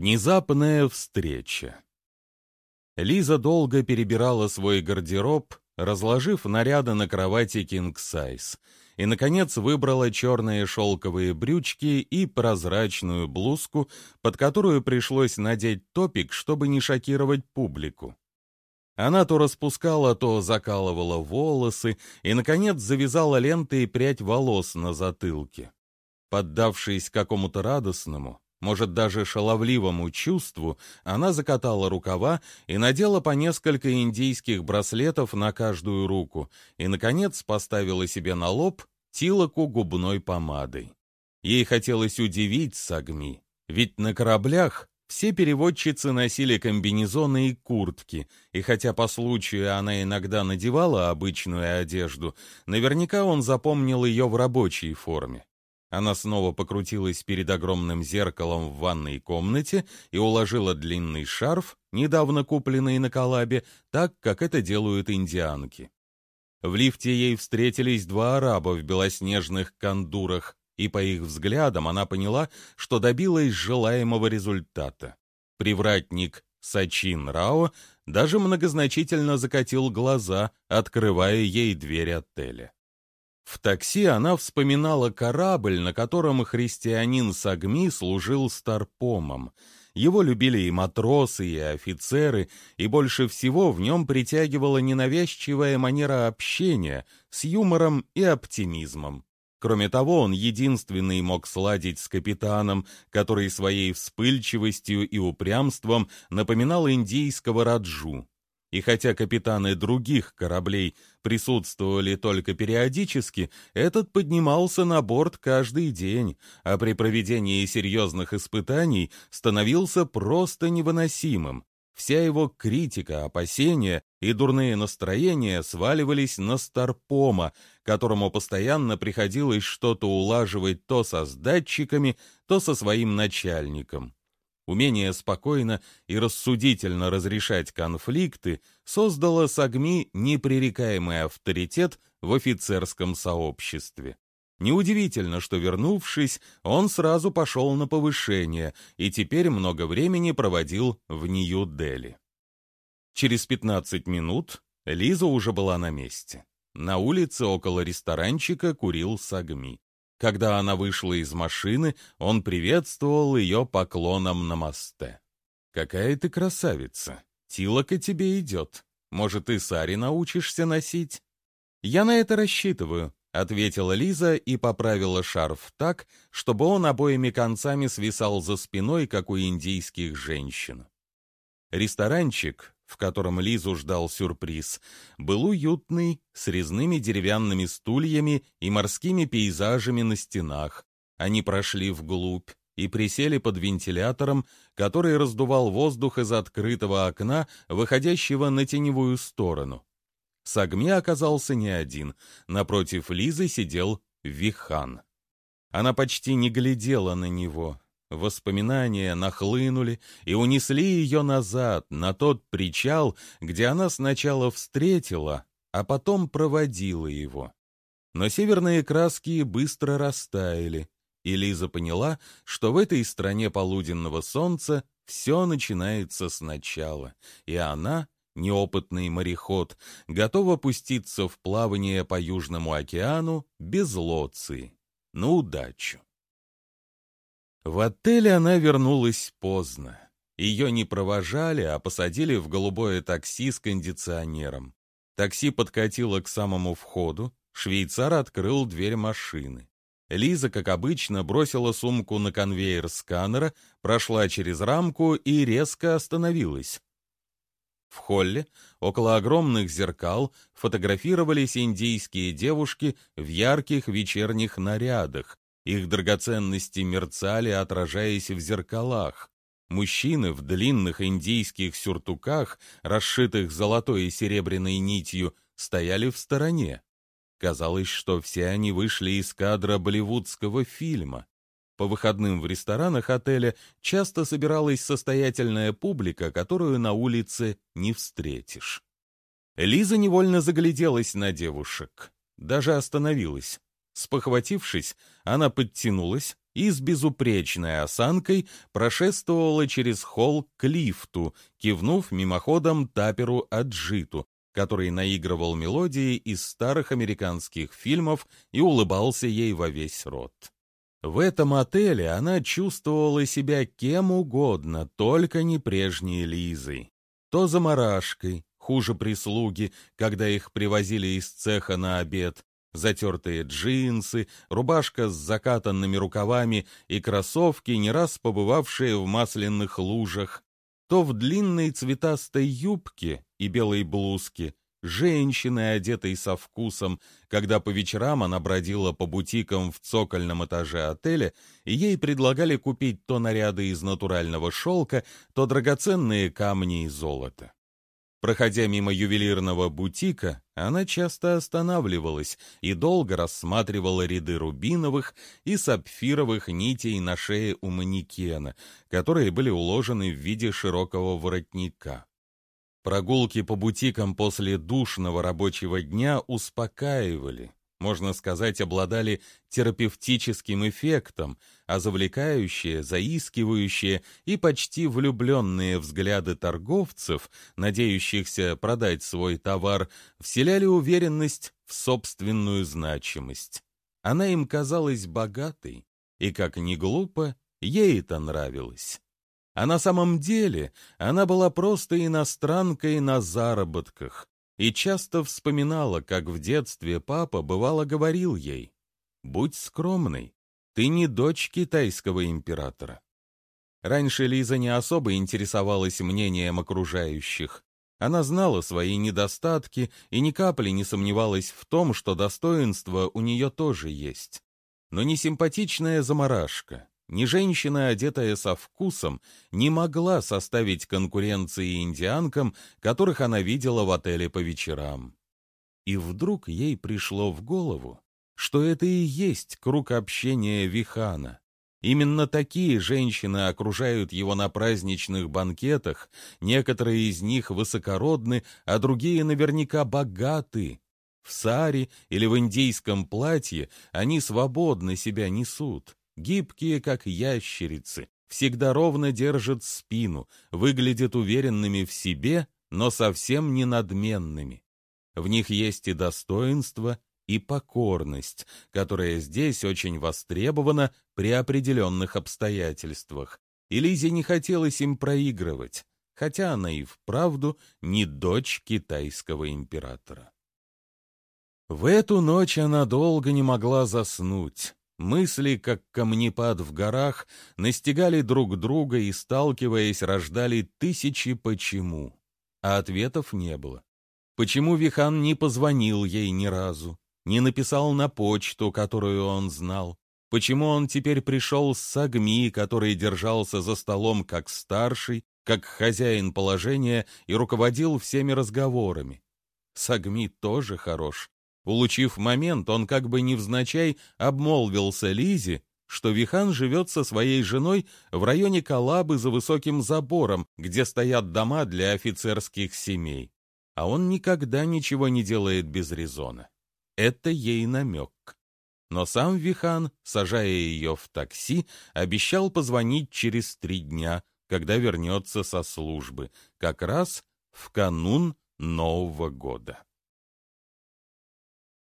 Внезапная встреча. Лиза долго перебирала свой гардероб, разложив наряды на кровати King Size, и, наконец, выбрала черные шелковые брючки и прозрачную блузку, под которую пришлось надеть топик, чтобы не шокировать публику. Она то распускала, то закалывала волосы и, наконец, завязала лентой прядь волос на затылке. Поддавшись какому-то радостному, может, даже шаловливому чувству, она закатала рукава и надела по несколько индийских браслетов на каждую руку и, наконец, поставила себе на лоб тилоку губной помадой. Ей хотелось удивить Сагми, ведь на кораблях все переводчицы носили комбинезоны и куртки, и хотя по случаю она иногда надевала обычную одежду, наверняка он запомнил ее в рабочей форме. Она снова покрутилась перед огромным зеркалом в ванной комнате и уложила длинный шарф, недавно купленный на Калабе, так, как это делают индианки. В лифте ей встретились два араба в белоснежных кандурах, и по их взглядам она поняла, что добилась желаемого результата. Привратник Сачин Рао даже многозначительно закатил глаза, открывая ей дверь отеля. В такси она вспоминала корабль, на котором христианин Сагми служил старпомом. Его любили и матросы, и офицеры, и больше всего в нем притягивала ненавязчивая манера общения с юмором и оптимизмом. Кроме того, он единственный мог сладить с капитаном, который своей вспыльчивостью и упрямством напоминал индийского раджу. И хотя капитаны других кораблей присутствовали только периодически, этот поднимался на борт каждый день, а при проведении серьезных испытаний становился просто невыносимым. Вся его критика, опасения и дурные настроения сваливались на Старпома, которому постоянно приходилось что-то улаживать то со сдатчиками, то со своим начальником. Умение спокойно и рассудительно разрешать конфликты создало Сагми непререкаемый авторитет в офицерском сообществе. Неудивительно, что, вернувшись, он сразу пошел на повышение и теперь много времени проводил в Нью-Дели. Через 15 минут Лиза уже была на месте. На улице около ресторанчика курил Сагми. Когда она вышла из машины, он приветствовал ее поклоном на мосте. «Какая ты красавица! Тилока тебе идет. Может, и сари научишься носить?» «Я на это рассчитываю», — ответила Лиза и поправила шарф так, чтобы он обоими концами свисал за спиной, как у индийских женщин. Ресторанчик, в котором Лизу ждал сюрприз, был уютный, с резными деревянными стульями и морскими пейзажами на стенах. Они прошли вглубь и присели под вентилятором, который раздувал воздух из открытого окна, выходящего на теневую сторону. Сагми оказался не один. Напротив Лизы сидел Вихан. Она почти не глядела на него, Воспоминания нахлынули и унесли ее назад, на тот причал, где она сначала встретила, а потом проводила его. Но северные краски быстро растаяли, и Лиза поняла, что в этой стране полуденного солнца все начинается сначала, и она, неопытный мореход, готова пуститься в плавание по Южному океану без лоции. На удачу. В отеле она вернулась поздно. Ее не провожали, а посадили в голубое такси с кондиционером. Такси подкатило к самому входу, швейцар открыл дверь машины. Лиза, как обычно, бросила сумку на конвейер сканера, прошла через рамку и резко остановилась. В холле, около огромных зеркал, фотографировались индийские девушки в ярких вечерних нарядах, их драгоценности мерцали, отражаясь в зеркалах. Мужчины в длинных индийских сюртуках, расшитых золотой и серебряной нитью, стояли в стороне. Казалось, что все они вышли из кадра болливудского фильма. По выходным в ресторанах отеля часто собиралась состоятельная публика, которую на улице не встретишь. Лиза невольно загляделась на девушек, даже остановилась. Спохватившись, она подтянулась, и с безупречной осанкой прошествовала через холл к лифту, кивнув мимоходом таперу Аджиту, который наигрывал мелодии из старых американских фильмов и улыбался ей во весь рот. В этом отеле она чувствовала себя кем угодно, только не прежней Лизой. То заморашкой, хуже прислуги, когда их привозили из цеха на обед, затертые джинсы, рубашка с закатанными рукавами и кроссовки, не раз побывавшие в масляных лужах, то в длинной цветастой юбке и белой блузке, женщиной, одетой со вкусом, когда по вечерам она бродила по бутикам в цокольном этаже отеля, и ей предлагали купить то наряды из натурального шелка, то драгоценные камни и золото. Проходя мимо ювелирного бутика, она часто останавливалась и долго рассматривала ряды рубиновых и сапфировых нитей на шее у манекена, которые были уложены в виде широкого воротника. Прогулки по бутикам после душного рабочего дня успокаивали, можно сказать, обладали терапевтическим эффектом, а завлекающие, заискивающие и почти влюбленные взгляды торговцев, надеющихся продать свой товар, вселяли уверенность в собственную значимость. Она им казалась богатой, и, как ни глупо, ей это нравилось. А на самом деле она была просто иностранкой на заработках и часто вспоминала, как в детстве папа бывало говорил ей «Будь скромной, ты не дочь китайского императора». Раньше Лиза не особо интересовалась мнением окружающих. Она знала свои недостатки и ни капли не сомневалась в том, что достоинство у нее тоже есть. Но не симпатичная заморашка, ни женщина, одетая со вкусом, не могла составить конкуренции индианкам, которых она видела в отеле по вечерам. И вдруг ей пришло в голову, что это и есть круг общения Вихана. Именно такие женщины окружают его на праздничных банкетах, некоторые из них высокородны, а другие наверняка богаты. В саре или в индийском платье они свободно себя несут гибкие, как ящерицы, всегда ровно держат спину, выглядят уверенными в себе, но совсем не надменными. В них есть и достоинство, и покорность, которая здесь очень востребована при определенных обстоятельствах. И Лизе не хотелось им проигрывать, хотя она и вправду не дочь китайского императора. В эту ночь она долго не могла заснуть. Мысли, как камнепад в горах, настигали друг друга и, сталкиваясь, рождали тысячи «почему». А ответов не было. Почему Вихан не позвонил ей ни разу, не написал на почту, которую он знал? Почему он теперь пришел с Сагми, который держался за столом как старший, как хозяин положения и руководил всеми разговорами? Сагми тоже хорош, Улучив момент, он как бы невзначай обмолвился Лизе, что Вихан живет со своей женой в районе Калабы за высоким забором, где стоят дома для офицерских семей. А он никогда ничего не делает без резона. Это ей намек. Но сам Вихан, сажая ее в такси, обещал позвонить через три дня, когда вернется со службы, как раз в канун Нового года.